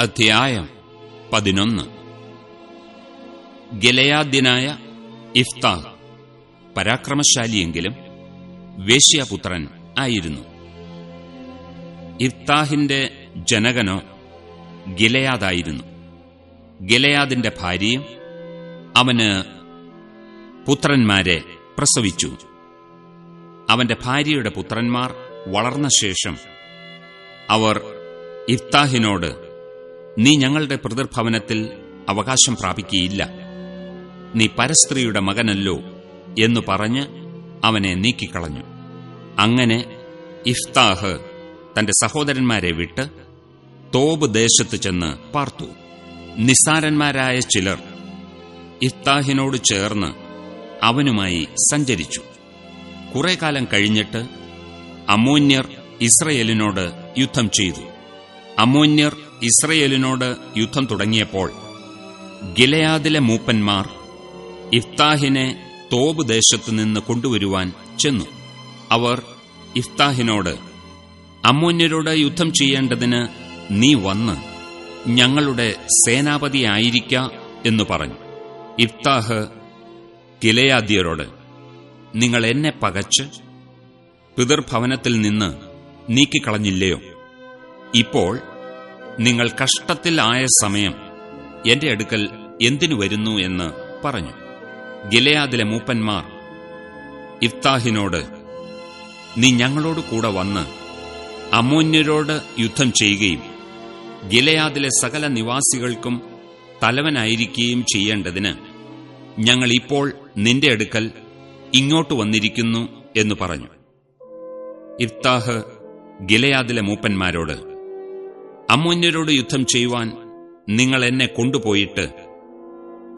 അധ്യായം പതിനൊന്ന്. ഗലയാദ്യനായ ഇഫ്താഹ് പരാക്രമശാലിയെങ്കിലും വേശ്യാപുത്രൻ ആയിരുന്നു. ഇഫ്താഹിന്റെ ജനകനോ ഗിലയാദായിരുന്നു. ഗിലയാദിന്റെ ഭാര്യയും അവന് പുത്രന്മാരെ പ്രസവിച്ചു. അവന്റെ ഭാര്യയുടെ പുത്രന്മാർ വളർന്ന ശേഷം അവർ ഇഫ്താഹിനോട് നീ ഞങ്ങളുടെ പ്രതിർഭവനത്തിൽ അവകാശം പ്രാപിക്കുകയില്ല നീ പരസ്ത്രീയുടെ മകനല്ലോ എന്നു പറഞ്ഞ് അവനെ നീക്കിക്കളഞ്ഞു. അങ്ങനെ ഇഫ്താഹ് തന്റെ സഹോദരന്മാരെ വിട്ട് തോബ് ദേശത്ത് ചെന്ന് പാർത്തു. നിസ്സാരന്മാരായ ചിലർ ഇഫ്താഹിനോട് ചേർന്ന് അവനുമായി സഞ്ചരിച്ചു. കുറെ കാലം കഴിഞ്ഞിട്ട് അമോന്യർ ഇസ്രയേലിനോട് യുദ്ധം ചെയ്തു. അമോന്യർ ഇസ്രയേലിനോട് യുദ്ധം തുടങ്ങിയപ്പോൾ ഗിലയാദിലെ മൂപ്പന്മാർ ഇഫ്താഹിനെ തോബ് ദേശത്തു നിന്ന് കൊണ്ടുവരുവാൻ ചെന്നു. അവർ ഇഫ്താഹിനോട് അമ്മോന്യരോട് യുദ്ധം ചെയ്യേണ്ടതിന് നീ വന്ന് ഞങ്ങളുടെ സേനാപതിയായിരിക്ക എന്നു പറഞ്ഞു. ഇഫ്താഹ് ഗിലയാദ്യരോട് നിങ്ങൾ എന്നെ പകച്ച് പിതൃഭവനത്തിൽ നിന്ന് നീക്കിക്കളഞ്ഞില്ലയോ? ഇപ്പോൾ നിങ്ങൾ കഷ്ടത്തിൽ ആയ സമയം എന്റെ അടുക്കൽ എന്തിനു വരുന്നു എന്ന് പറഞ്ഞു. ഗിലയാദിലെ മൂപ്പന്മാർ ഇഫ്താഹിനോട് നീ ഞങ്ങളോട് കൂടെ വന്ന് അമോന്യരോട് യുദ്ധം ചെയ്യുകയും ഗിലയാദിലെ സകല നിവാസികൾക്കും തലവനായിരിക്കുകയും ചെയ്യേണ്ടതിന് ഞങ്ങൾ ഇപ്പോൾ നിന്റെ അടുക്കൽ ഇങ്ങോട്ട് വന്നിരിക്കുന്നു എന്ന് പറഞ്ഞു. ഇഫ്താഹ് ഗിലയാദിലെ മൂപ്പന്മാരോട് അമ്മോന്യരോട് യുദ്ധം ചെയ്യുവാൻ നിങ്ങൾ എന്നെ കൊണ്ടുപോയിട്ട്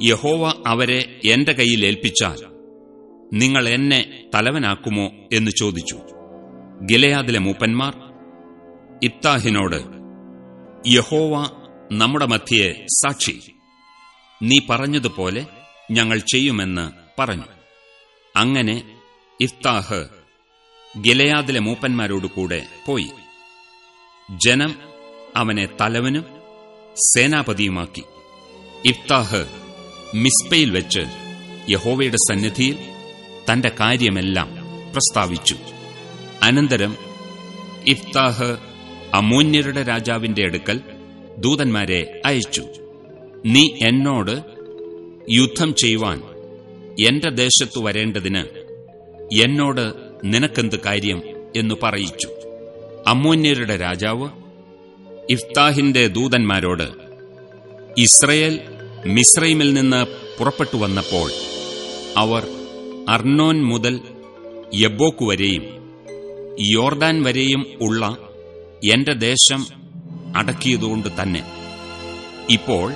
യഹോവ അവരെ എന്റെ കയ്യിൽ ഏൽപ്പിച്ചാൽ നിങ്ങൾ എന്നെ തലവനാക്കുമോ എന്ന് ചോദിച്ചു. ഗിലയാദിലെ മൂപ്പന്മാർ ഇബ്താഹിനോട് യഹോവ നമ്മുടെ മധ്യയെ സാക്ഷി. നീ പറഞ്ഞതുപോലെ ഞങ്ങൾ ചെയ്യുമെന്ന് പറഞ്ഞു. അങ്ങനെ ഇഫ്താഹ് ഗിലയാദിലെ മൂപ്പന്മാരോടുകൂടെ പോയി. ജനം അവനെ തലവനും സേനാപതിയുമാക്കി. ഇഫ്താഹ് മിസ്പയിൽ വെച്ച് യഹോവയുടെ സന്നിധിയിൽ തന്റെ കാര്യമെല്ലാം പ്രസ്താവിച്ചു. അനന്തരം ഇഫ്താഹ് അമൂന്യരുടെ രാജാവിന്റെ അടുക്കൽ ദൂതന്മാരെ അയച്ചു. നീ എന്നോട് യുദ്ധം ചെയ്യുവാൻ എന്റെ ദേശത്തു വരേണ്ടതിന് എന്നോട് നിനക്കെന്ത് കാര്യം? എന്നു പറയിച്ചു. അമൂന്യരുടെ രാജാവ് ഇഫ്താഹിന്റെ ദൂതന്മാരോട് ഇസ്രയേൽ മിസ്രൈമിൽ നിന്ന് പുറപ്പെട്ടു വന്നപ്പോൾ അവർ അർണോൻ മുതൽ യബോക്ക് വരെയും യോർദാൻ വരെയും ഉള്ള എന്റെ ദേശം അടക്കിയതുകൊണ്ട് തന്നെ. ഇപ്പോൾ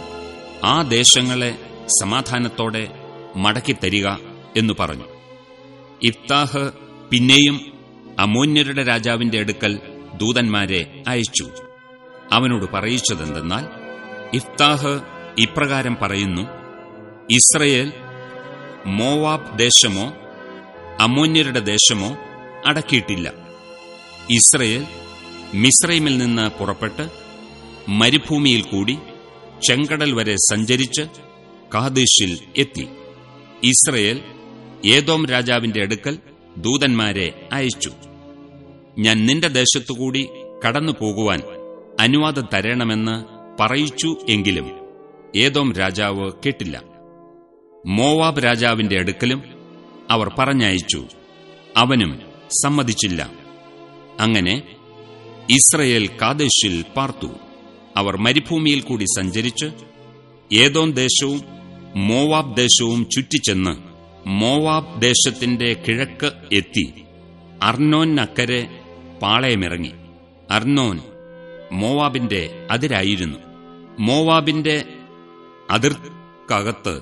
ആ ദേശങ്ങളെ സമാധാനത്തോടെ മടക്കിത്തരിക എന്നു പറഞ്ഞു. ഇഫ്താഹ് പിന്നെയും അമോന്യരുടെ രാജാവിന്റെ അടുക്കൽ ദൂതന്മാരെ അയച്ചു. അവനോട് പറയിച്ചതെന്തെന്നാൽ ഇഫ്താഹ് ഇപ്രകാരം പറയുന്നു ഇസ്രയേൽ മോവാബ് ദേശമോ അമോന്യരുടെ ദേശമോ അടക്കിയിട്ടില്ല. ഇസ്രയേൽ മിസ്രൈമിൽ നിന്ന് പുറപ്പെട്ട് മരുഭൂമിയിൽ കൂടി ചെങ്കടൽ വരെ സഞ്ചരിച്ച് കാദേശിൽ എത്തി. ഇസ്രയേൽ ഏതോം രാജാവിന്റെ അടുക്കൽ ദൂതന്മാരെ അയച്ചു. ഞാൻ നിന്റെ ദേശത്തുകൂടി കടന്നു പോകുവാൻ അനുവാദം തരണമെന്ന് പറയിച്ചു എങ്കിലും ഏതോം രാജാവ് കേട്ടില്ല. മോവാബ് രാജാവിന്റെ അടുക്കലും അവർ പറഞ്ഞയച്ചു. അവനും സമ്മതിച്ചില്ല. അങ്ങനെ ഇസ്രയേൽ കാദേശിൽ പാർത്തു. അവർ മരുഭൂമിയിൽ കൂടി സഞ്ചരിച്ച് ഏതോം ദേശവും മോവാബ് ദേശവും ചുറ്റിച്ചെന്ന് മോവാബ് ദേശത്തിന്റെ കിഴക്ക് എത്തി. അർണോനക്കരെ പാളയമിറങ്ങി. അർണോൻ മോവാബിന്റെ അതിരായിരുന്നു. മോവാബിന്റെ അതിർക്കകത്ത്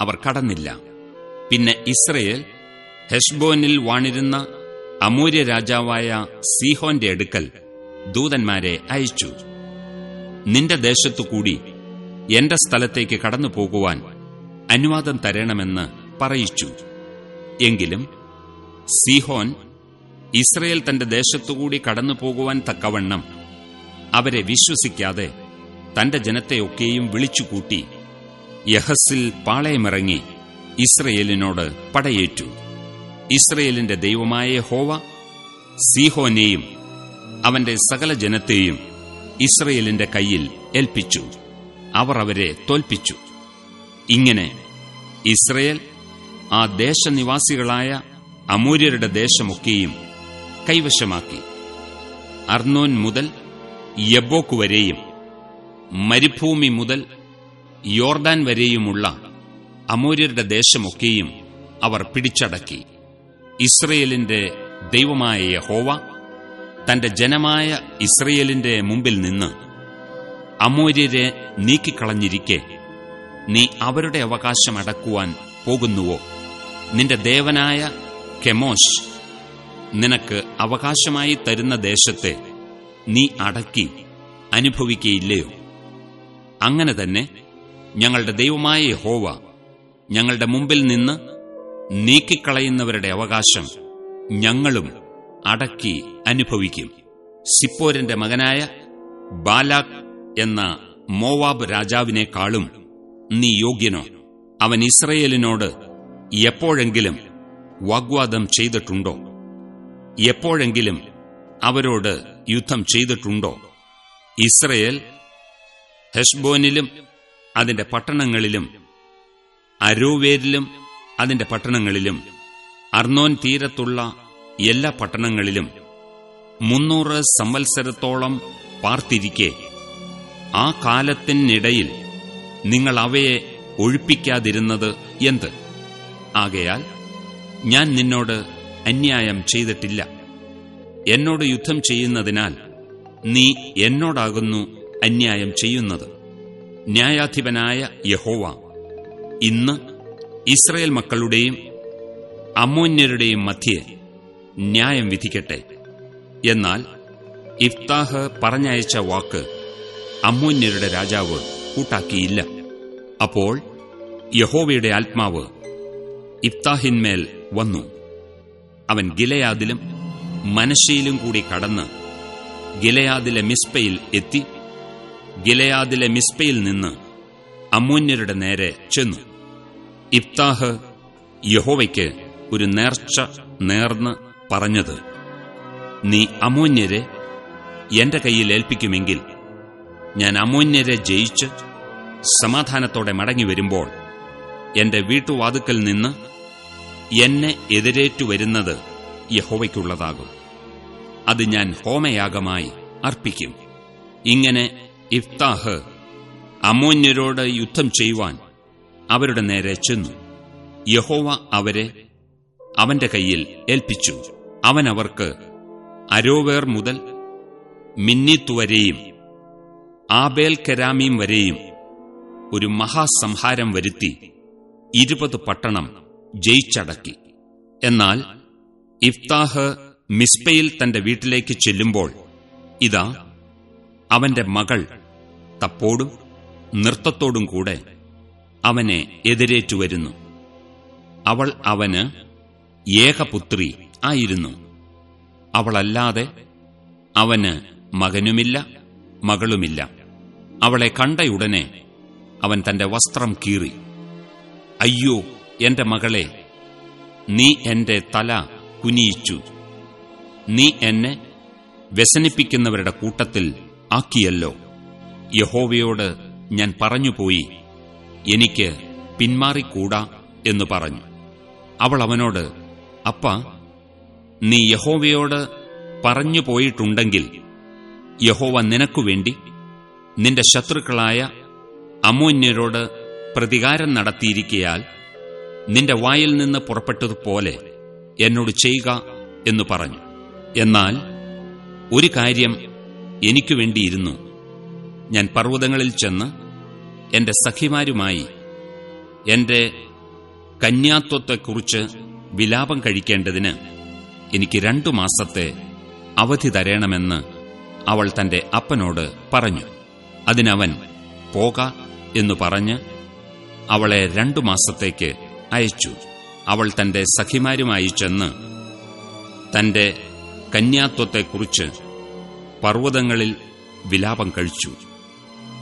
അവർ കടന്നില്ല. പിന്നെ ഇസ്രയേൽ ഹെഷ്ബോനിൽ വാണിരുന്ന അമൂര്യ രാജാവായ സീഹോന്റെ അടുക്കൽ ദൂതന്മാരെ അയച്ചു. നിന്റെ ദേശത്തുകൂടി എന്റെ സ്ഥലത്തേക്ക് കടന്നു പോകുവാൻ അനുവാദം തരണമെന്ന് പറയിച്ചു. എങ്കിലും സീഹോൻ ഇസ്രയേൽ തന്റെ ദേശത്തുകൂടി കടന്നു പോകുവാൻ തക്കവണ്ണം അവരെ വിശ്വസിക്കാതെ തന്റെ ജനത്തെയൊക്കെയും വിളിച്ചുകൂട്ടി യഹസിൽ പാളയമിറങ്ങി ഇസ്രയേലിനോട് പടയേറ്റു. ഇസ്രയേലിന്റെ ദൈവമായ ഹോവ സീഹോനെയും അവന്റെ സകല ജനത്തെയും ഇസ്രയേലിന്റെ കയ്യിൽ ഏൽപ്പിച്ചു. അവർ അവരെ തോൽപ്പിച്ചു. ഇങ്ങനെ ഇസ്രയേൽ ആ ദേശനിവാസികളായ അമൂര്യരുടെ ദേശമൊക്കെയും കൈവശമാക്കി. അർണോൻ മുതൽ യബോക്ക് വരെയും മരുഭൂമി മുതൽ യോർദാൻ വരെയുമുള്ള അമൂര്യരുടെ ദേശമൊക്കെയും അവർ പിടിച്ചടക്കി. ഇസ്രയേലിന്റെ ദൈവമായ യഹോവ തന്റെ ജനമായ ഇസ്രയേലിന്റെ മുമ്പിൽ നിന്ന് അമൂര്യരെ നീക്കിക്കളഞ്ഞിരിക്കെ നീ അവരുടെ അവകാശം അടക്കുവാൻ പോകുന്നുവോ? നിന്റെ ദേവനായ കെമോഷ് നിനക്ക് അവകാശമായി തരുന്ന ദേശത്തെ നീ അടക്കി അനുഭവിക്കയില്ലയോ? അങ്ങനെ തന്നെ ഞങ്ങളുടെ ദൈവമായ യഹോവ ഞങ്ങളുടെ മുമ്പിൽ നിന്ന് നീക്കിക്കളയുന്നവരുടെ അവകാശം ഞങ്ങളും അടക്കി അനുഭവിക്കും. സിപ്പോരന്റെ മകനായ ബാലാക് എന്ന മോവാബ് രാജാവിനേക്കാളും നീ യോഗ്യനോ? അവൻ ഇസ്രയേലിനോട് എപ്പോഴെങ്കിലും വാഗ്വാദം ചെയ്തിട്ടുണ്ടോ? എപ്പോഴെങ്കിലും അവരോട് യുദ്ധം ചെയ്തിട്ടുണ്ടോ? ഇസ്രയേൽ ഹെഷ്ബോനിലും അതിന്റെ പട്ടണങ്ങളിലും അരോവേരിലും അതിന്റെ പട്ടണങ്ങളിലും അർണോൻ തീരത്തുള്ള എല്ലാ പട്ടണങ്ങളിലും മുന്നൂറ് സംവത്സരത്തോളം പാർത്തിരിക്കെ ആ കാലത്തിനിടയിൽ നിങ്ങൾ അവയെ ഒഴിപ്പിക്കാതിരുന്നത് എന്ത്? ആകയാൽ ഞാൻ നിന്നോട് അന്യായം ചെയ്തിട്ടില്ല. എന്നോട് യുദ്ധം ചെയ്യുന്നതിനാൽ നീ എന്നോടാകുന്നു അന്യായം ചെയ്യുന്നത്. ന്യായാധിപനായ യഹോവ ഇന്ന് ഇസ്രയേൽ മക്കളുടെയും അമോന്യരുടെയും മധ്യേ ന്യായം വിധിക്കട്ടെ. എന്നാൽ ഇഫ്താഹ് പറഞ്ഞയച്ച വാക്ക് അമോന്യരുടെ രാജാവ് കൂട്ടാക്കിയില്ല. അപ്പോൾ യഹോവയുടെ ആത്മാവ് ഇഫ്താഹിന്മേൽ വന്നു. അവൻ ഗിലയാദിലും മനശയിലും കൂടി കടന്ന് ഗിലയാദിലെ മിസ്പയിൽ എത്തി. ഗിലയാദിലെ മിസ്പയിൽ നിന്ന് അമൂന്യരുടെ നേരെ ചെന്നു. ഇഫ്താഹ് യഹോവയ്ക്ക് ഒരു നേർച്ച നേർന്ന് പറഞ്ഞത് നീ അമൂന്യരെ എന്റെ കയ്യിൽ ഏൽപ്പിക്കുമെങ്കിൽ ഞാൻ അമൂന്യരെ ജയിച്ച് സമാധാനത്തോടെ മടങ്ങി വരുമ്പോൾ എന്റെ വീട്ടുവാതുക്കൽ നിന്ന് എന്നെ എതിരേറ്റു വരുന്നത് യഹോവയ്ക്കുള്ളതാകും. അത് ഞാൻ ഹോമയാഗമായി അർപ്പിക്കും. ഇങ്ങനെ ഇഫ്താഹ് അമോന്യരോട് യുദ്ധം ചെയ്യുവാൻ അവരുടെ നേരെ ചെന്നു. യഹോവ അവരെ അവന്റെ കയ്യിൽ ഏൽപ്പിച്ചു. അവൻ അവർക്ക് അരോവേർ മുതൽ മിന്നിത്ത് വരെയും ആബേൽ കരാമീം വരെയും ഒരു മഹാസംഹാരം വരുത്തി ഇരുപത് പട്ടണം ജയിച്ചടക്കി. എന്നാൽ ഇഫ്താഹ് മിസ്പയിൽ തന്റെ വീട്ടിലേക്ക് ചെല്ലുമ്പോൾ ഇതാ അവന്റെ മകൾ തപ്പോടും നൃത്തത്തോടും കൂടെ അവനെ എതിരേറ്റു വരുന്നു. അവൾ അവന് ഏകപുത്രി ആയിരുന്നു. അവളല്ലാതെ അവന് മകനുമില്ല മകളുമില്ല. അവളെ കണ്ടയുടനെ അവൻ തന്റെ വസ്ത്രം കീറി. അയ്യോ എന്റെ മകളെ നീ എന്റെ തല കുനിയിച്ചു. നീ എന്നെ വ്യസനിപ്പിക്കുന്നവരുടെ കൂട്ടത്തിൽ ആക്കിയല്ലോ. യഹോവയോട് ഞാൻ പറഞ്ഞുപോയി എനിക്ക് പിന്മാറിക്കൂടാ എന്ന് പറഞ്ഞു. അവൾ അവനോട് അപ്പ നീ യഹോവയോട് പറഞ്ഞു പോയിട്ടുണ്ടെങ്കിൽ യഹോവ നിനക്കുവേണ്ടി നിന്റെ ശത്രുക്കളായ അമോന്യരോട് പ്രതികാരം നടത്തിയിരിക്കയാൽ നിന്റെ വായിൽ നിന്ന് പുറപ്പെട്ടതുപോലെ എന്നോട് ചെയ്യുക എന്ന് പറഞ്ഞു. എന്നാൽ ഒരു കാര്യം എനിക്കു വേണ്ടിയിരുന്നു. ഞാൻ പർവതങ്ങളിൽ ചെന്ന് എന്റെ സഖിമാരുമായി എന്റെ കന്യാത്വത്തെക്കുറിച്ച് വിലാപം കഴിക്കേണ്ടതിന് എനിക്ക് രണ്ടു മാസത്തെ അവധി തരണമെന്ന് അവൾ തന്റെ അപ്പനോട് പറഞ്ഞു. അതിനവൻ പോക എന്നു പറഞ്ഞ് അവളെ രണ്ടു മാസത്തേക്ക് അയച്ചു. അവൾ തന്റെ സഖിമാരുമായി ചെന്ന് തന്റെ കന്യാത്വത്തെക്കുറിച്ച് പർവതങ്ങളിൽ വിലാപം കഴിച്ചു.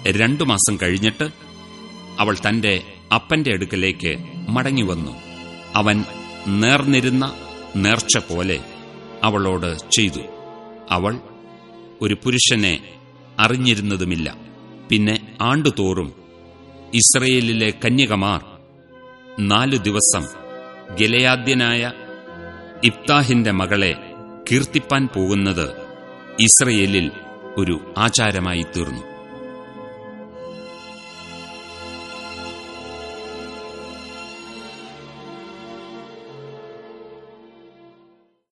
രണ്ടു മാസം കഴിഞ്ഞിട്ട് അവൾ തന്റെ അപ്പന്റെ അടുക്കലേക്ക് മടങ്ങിവന്നു. അവൻ നേർന്നിരുന്ന നേർച്ച പോലെ അവളോട് ചെയ്തു. അവൾ ഒരു പുരുഷനെ അറിഞ്ഞിരുന്നതുമില്ല. പിന്നെ ആണ്ടുതോറും ഇസ്രയേലിലെ കന്യകമാർ നാലു ദിവസം ഗലയാദ്യനായ ഇബ്താഹിന്റെ മകളെ കീർത്തിപ്പാൻ പോകുന്നത് ഇസ്രയേലിൽ ഒരു ആചാരമായി തീർന്നു